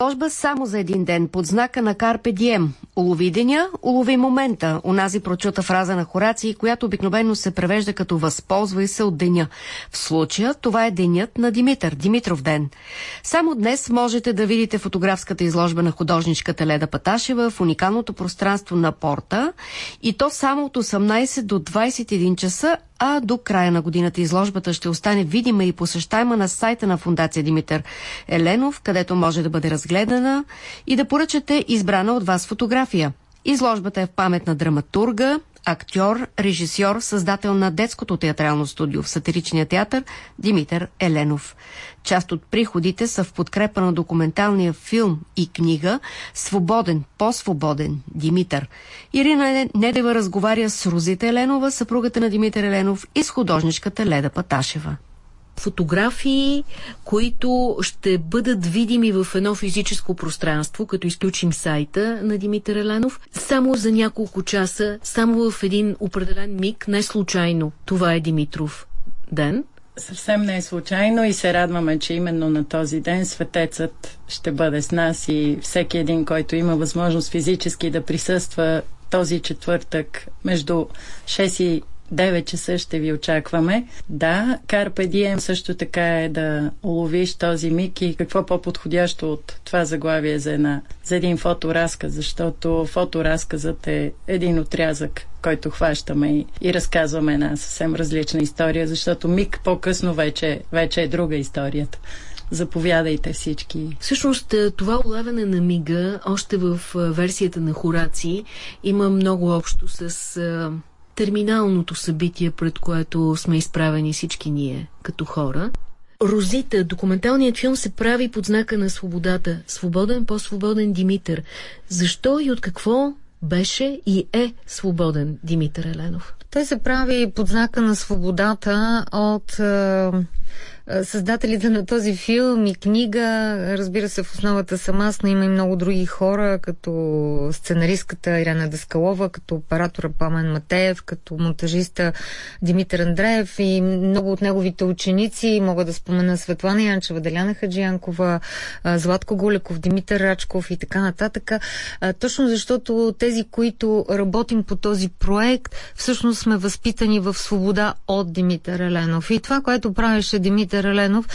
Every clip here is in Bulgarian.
Изложба само за един ден под знака на Карпе Дием. Улови деня, улови момента. Унази прочута фраза на Хораци, която обикновено се превежда като възползвай се от деня. В случая това е денят на Димитър, Димитров ден. Само днес можете да видите фотографската изложба на художничката Леда Паташева в уникалното пространство на порта и то само от 18 до 21 часа, а до края на годината изложбата ще остане видима и посещаема на сайта на Фундация Димитър Еленов, където може да бъде разгледана и да поръчате избрана от вас фотография. Изложбата е в памет на драматурга, актьор, режисьор, създател на детското театрално студио в сатиричния театър Димитър Еленов. Част от приходите са в подкрепа на документалния филм и книга Свободен, по-свободен Димитър. Ирина Недева разговаря с Розита Еленова, съпругата на Димитър Еленов и с художничката Леда Паташева фотографии, които ще бъдат видими в едно физическо пространство, като изключим сайта на Димитър Еленов, само за няколко часа, само в един определен миг, не случайно. Това е Димитров ден. Съвсем не е случайно и се радваме, че именно на този ден светецът ще бъде с нас и всеки един, който има възможност физически да присъства този четвъртък между 6 и 9 часа ще ви очакваме. Да, Карпе Дием също така е да уловиш този миг и какво по-подходящо от това заглавие за, една, за един фоторазказ, защото фоторазказът е един отрязък, който хващаме и, и разказваме една съвсем различна история, защото миг по-късно вече, вече е друга историята. Заповядайте всички. Всъщност е, това улавяне на мига, още в е, версията на Хораци, има много общо с е, терминалното събитие, пред което сме изправени всички ние като хора. Розита, документалният филм се прави под знака на свободата. Свободен, по-свободен Димитър. Защо и от какво беше и е свободен Димитър Еленов? Той се прави под знака на свободата от е, създателите на този филм и книга. Разбира се, в основата съм аз, но има и много други хора, като сценаристката Ирена Даскалова, като оператора Памен Матеев, като монтажиста Димитър Андреев и много от неговите ученици. Мога да спомена Светлана Янчева, Деляна Хаджиянкова, Златко Гулеков, Димитър Рачков и така нататък. Точно защото тези, които работим по този проект, всъщност сме възпитани в свобода от Димитър Еленов. И това, което правеше Димитър Еленов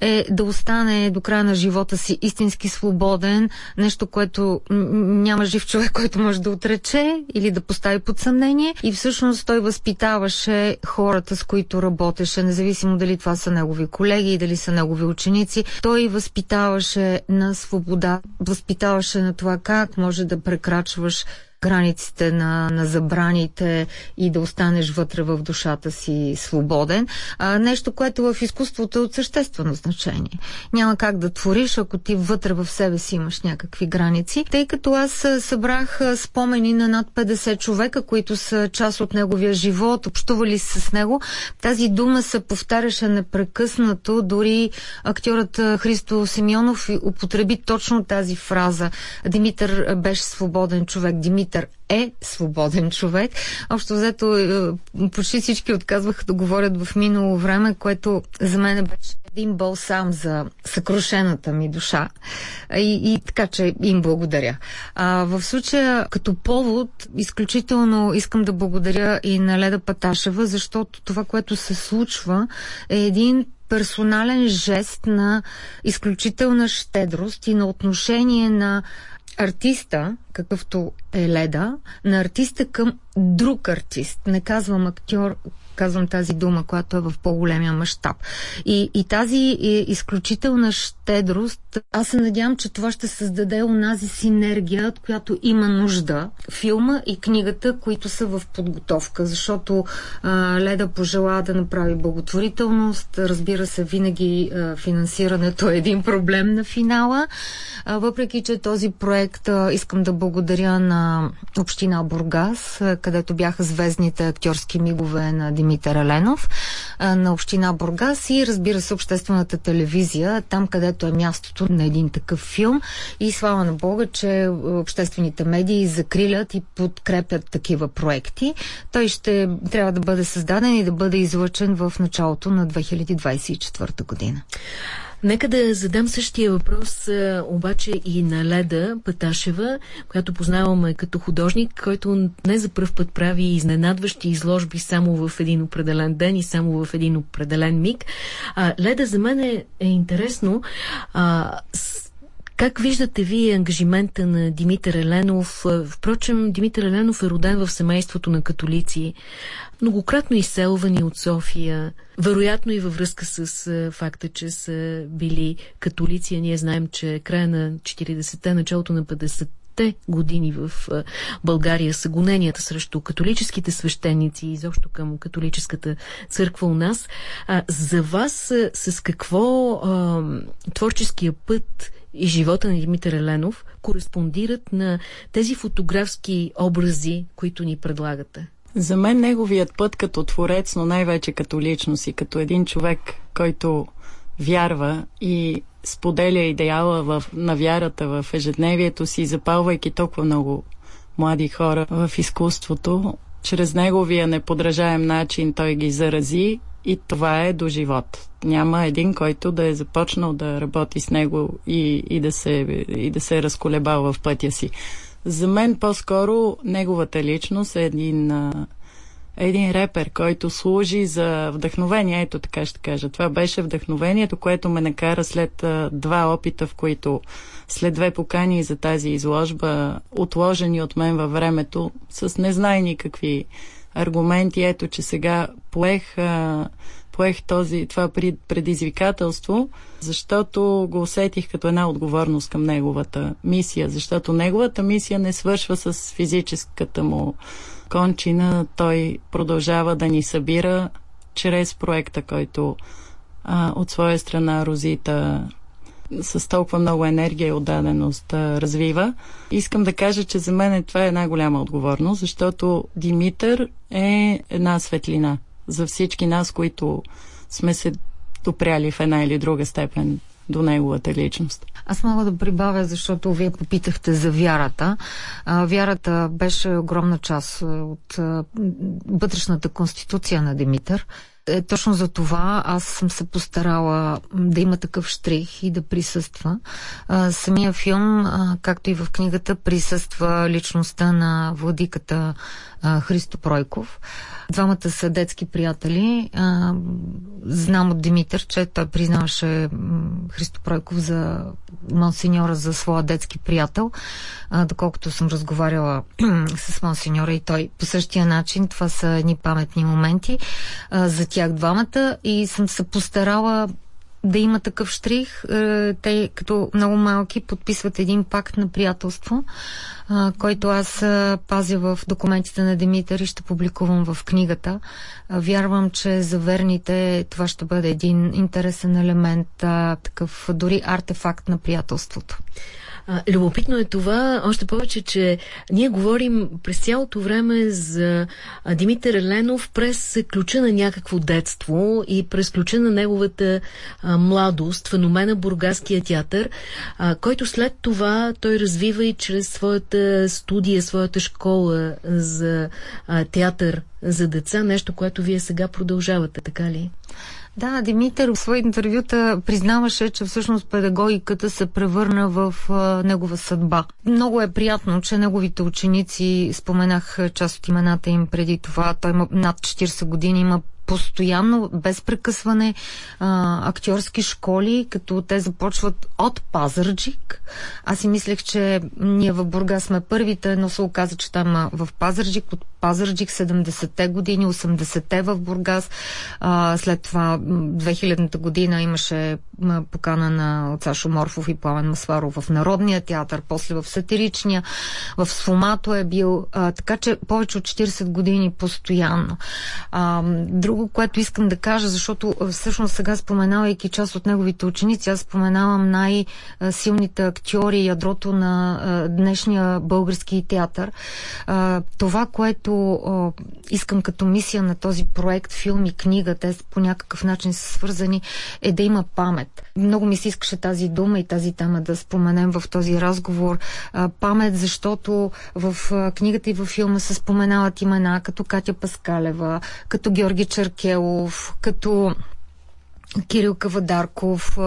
е да остане до края на живота си истински свободен, нещо, което няма жив човек, който може да отрече или да постави под съмнение. И всъщност той възпитаваше хората, с които работеше, независимо дали това са негови колеги и дали са негови ученици. Той възпитаваше на свобода, възпитаваше на това как може да прекрачваш границите на, на забраните и да останеш вътре в душата си свободен. А, нещо, което в изкуството е от съществено значение. Няма как да твориш, ако ти вътре в себе си имаш някакви граници. Тъй като аз събрах спомени на над 50 човека, които са част от неговия живот, общували с него, тази дума се повтаряше непрекъснато. Дори актьорът Христо Семенов употреби точно тази фраза. Димитър беше свободен човек. Димитър Димитър е свободен човек. Общо взето е, почти всички отказваха да говорят в минало време, което за мен беше един сам за съкрушената ми душа. И, и така, че им благодаря. А, в случая, като повод, изключително искам да благодаря и на Леда Паташева, защото това, което се случва, е един персонален жест на изключителна щедрост и на отношение на артиста, какъвто е Леда, на артиста към друг артист. Не казвам актьор, казвам тази дума, която е в по-големия мащаб. И, и тази е изключителна щедрост, аз се надявам, че това ще създаде онази синергия, от която има нужда филма и книгата, които са в подготовка, защото а, Леда пожела да направи благотворителност. Разбира се, винаги а, финансирането е един проблем на финала. А, въпреки, че този проект а, искам да благодаря на Община Бургас, а, където бяха звездните актьорски мигове на Димитър Еленов на община Бургас и разбира се обществената телевизия, там където е мястото на един такъв филм и слава на Бога, че обществените медии закрилят и подкрепят такива проекти. Той ще трябва да бъде създаден и да бъде излъчен в началото на 2024 година. Нека да задам същия въпрос обаче и на Леда Паташева, която познаваме като художник, който не за първ път прави изненадващи изложби само в един определен ден и само в един определен миг. А, Леда, за мен е, е интересно а, с, как виждате вие ангажимента на Димитър Еленов? Впрочем, Димитър Еленов е роден в семейството на католици, многократно изселвани от София, вероятно и във връзка с факта, че са били католици. ние знаем, че края на 40-те, началото на 50 те години в България са гоненията срещу католическите свещеници и изобщо към католическата църква у нас. А, за вас с какво а, творческия път и живота на Димитър Еленов кореспондират на тези фотографски образи, които ни предлагате? За мен неговият път като творец, но най-вече като личност и като един човек, който вярва и споделя идеала в, на вярата в ежедневието си, запалвайки толкова много млади хора в изкуството, чрез неговия неподражаем начин той ги зарази и това е до живот. Няма един, който да е започнал да работи с него и, и, да, се, и да се е разколебал в пътя си. За мен по-скоро неговата личност е един, един репер, който служи за вдъхновение. Ето така ще кажа. Това беше вдъхновението, което ме накара след два опита, в които след две покани за тази изложба, отложени от мен във времето, с незнайни какви аргументи. Ето, че сега поех, поех този, това предизвикателство, защото го усетих като една отговорност към неговата мисия, защото неговата мисия не свършва с физическата му кончина. Той продължава да ни събира чрез проекта, който а, от своя страна Розита с толкова много енергия и отдаденост да развива. Искам да кажа, че за мен това е една голяма отговорност, защото Димитър е една светлина за всички нас, които сме се допряли в една или друга степен до неговата личност. Аз мога да прибавя, защото вие попитахте за вярата. Вярата беше огромна част от вътрешната конституция на Димитър. Е, точно за това аз съм се постарала да има такъв штрих и да присъства. А, самия филм, а, както и в книгата, присъства личността на владиката Христо Пройков. Двамата са детски приятели. А, знам от Димитър, че той признаваше Христо Пройков за монсеньора за своя детски приятел. А, доколкото съм разговаряла с монсеньора и той по същия начин, това са едни паметни моменти а, за тях двамата и съм се постарала да има такъв штрих. Е, те, като много малки, подписват един пакт на приятелство, който аз пазя в документите на Димитър и ще публикувам в книгата. Вярвам, че за верните това ще бъде един интересен елемент, такъв дори артефакт на приятелството. А, любопитно е това, още повече, че ние говорим през цялото време за Димитър Еленов през ключа на някакво детство и през ключа на неговата а, младост, феномена Бургаския театър, а, който след това той развива и чрез своята студия, своята школа за а, театър за деца, нещо, което вие сега продължавате, така ли? Да, Димитър в свои интервюта признаваше, че всъщност педагогиката се превърна в а, негова съдба. Много е приятно, че неговите ученици, споменах част от имената им преди това, той има над 40 години, има постоянно, без прекъсване, а, актьорски школи, като те започват от Пазарджик. Аз си мислех, че ние в Бурга сме първите, но се оказа, че там в Пазарджик, от Пазарджик 70-те години, 80-те в Бургас. А, след това 2000-та година имаше покана на Сашо Морфов и Пламен Масваров в Народния театър, после в Сатиричния, в Сфомато е бил. А, така че повече от 40 години постоянно. А, друго, което искам да кажа, защото всъщност сега споменавайки част от неговите ученици, аз споменавам най-силните актьори, ядрото на днешния български театър. Това, което искам като мисия на този проект, филм и книга, те по някакъв начин са свързани, е да има памет. Много ми се искаше тази дума и тази тема да споменем в този разговор. Памет, защото в книгата и във филма се споменават имена като Катя Паскалева, като Георги Чер Черкелов, като Кирил Кавадарков,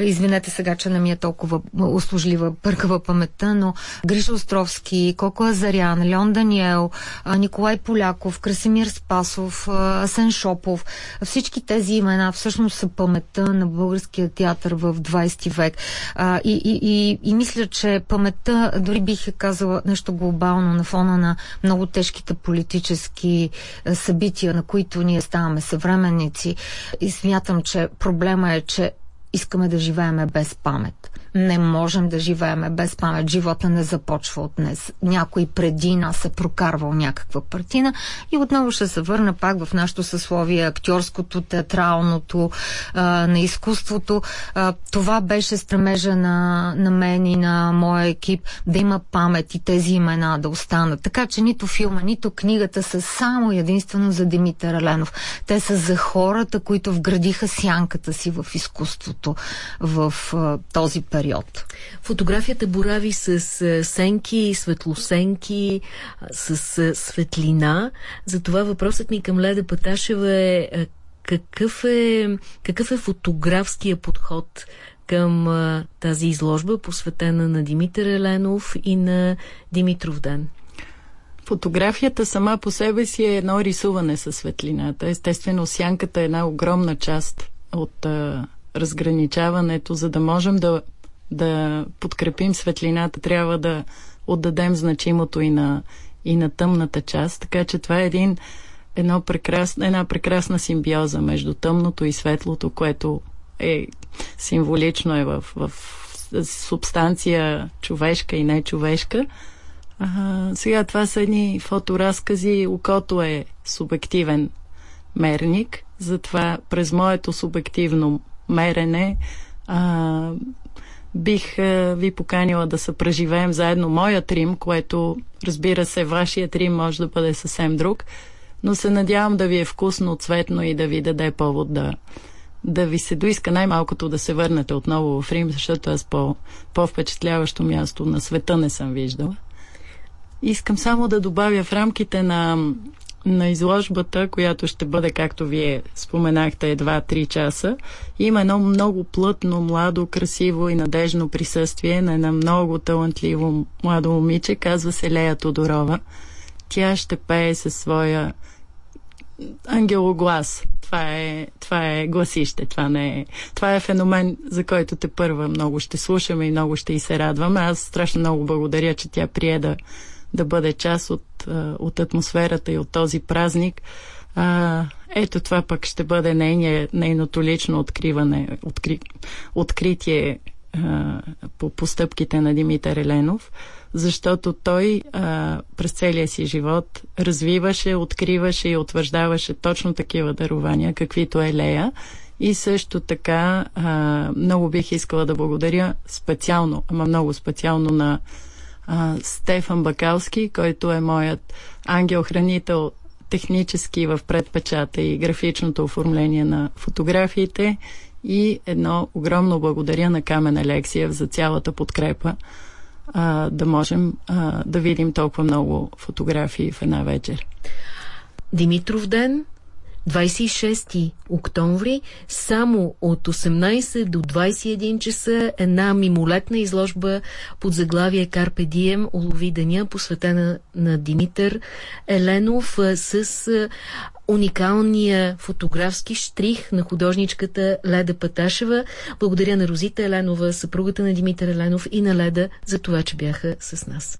извинете сега, че не ми е толкова услужлива, пъркава паметта, но Гриша Островски, Коко Азарян, Леон Даниел, Николай Поляков, Красимир Спасов, Асен Шопов, всички тези имена всъщност са паметта на българския театър в 20 век. И, и, и, и мисля, че паметта, дори бих е казала нещо глобално на фона на много тежките политически събития, на които ние ставаме съвременници. И смятам, че проблема е, че искаме да живееме без памет не можем да живееме без памет. Живота не започва от днес. Някой преди нас е прокарвал някаква партина и отново ще се върна пак в нашото съсловие актьорското, театралното, а, на изкуството. А, това беше стремежа на, на мен и на моя екип да има памет и тези имена да останат. Така че нито филма, нито книгата са само единствено за Димитър Еленов. Те са за хората, които вградиха сянката си в изкуството в а, този период период. Фотографията борави с сенки, светлосенки, с светлина. Затова въпросът ми към Леда Паташева е какъв е, какъв е фотографския подход към а, тази изложба, посветена на Димитър Еленов и на Димитров ден? Фотографията сама по себе си е едно рисуване със светлината. Естествено, сянката е една огромна част от а, разграничаването, за да можем да да подкрепим светлината, трябва да отдадем значимото и на, и на тъмната част. Така че това е един, едно прекрас, една прекрасна симбиоза между тъмното и светлото, което е символично е в, в субстанция човешка и нечовешка. А, сега това са едни фоторазкази. Окото е субективен мерник, затова през моето субективно мерене а, бих е, ви поканила да се преживеем заедно моят Рим, което разбира се, вашият Рим може да бъде съвсем друг, но се надявам да ви е вкусно, цветно и да ви даде повод да, да ви се доиска най-малкото да се върнете отново в Рим, защото аз по, по-впечатляващо място на света не съм виждала. Искам само да добавя в рамките на на изложбата, която ще бъде, както вие споменахте, едва 3 часа, има едно много плътно, младо, красиво и надежно присъствие на една много талантливо младо момиче, казва се Лея Тодорова. Тя ще пее със своя ангелоглас. Това е, това е гласище, това не е. Това е феномен, за който те първа много ще слушаме и много ще и се радваме. Аз страшно много благодаря, че тя прие да да бъде част от, от атмосферата и от този празник. А, ето това пък ще бъде нейния, нейното лично откриване, откри, откритие а, по постъпките на Димитър Еленов, защото той а, през целия си живот развиваше, откриваше и утвърждаваше точно такива дарования, каквито е Лея. И също така а, много бих искала да благодаря специално, ама много специално на а, Стефан Бакалски, който е моят ангел-хранител технически в предпечата и графичното оформление на фотографиите и едно огромно благодаря на Камен Алексиев за цялата подкрепа а, да можем а, да видим толкова много фотографии в една вечер. Димитров ден 26 октомври, само от 18 до 21 часа една мимолетна изложба под заглавие Карпе Дием улови деня, посветена на Димитър Еленов с уникалния фотографски штрих на художничката Леда Паташева. Благодаря на Розита Еленова, съпругата на Димитър Еленов и на Леда за това, че бяха с нас.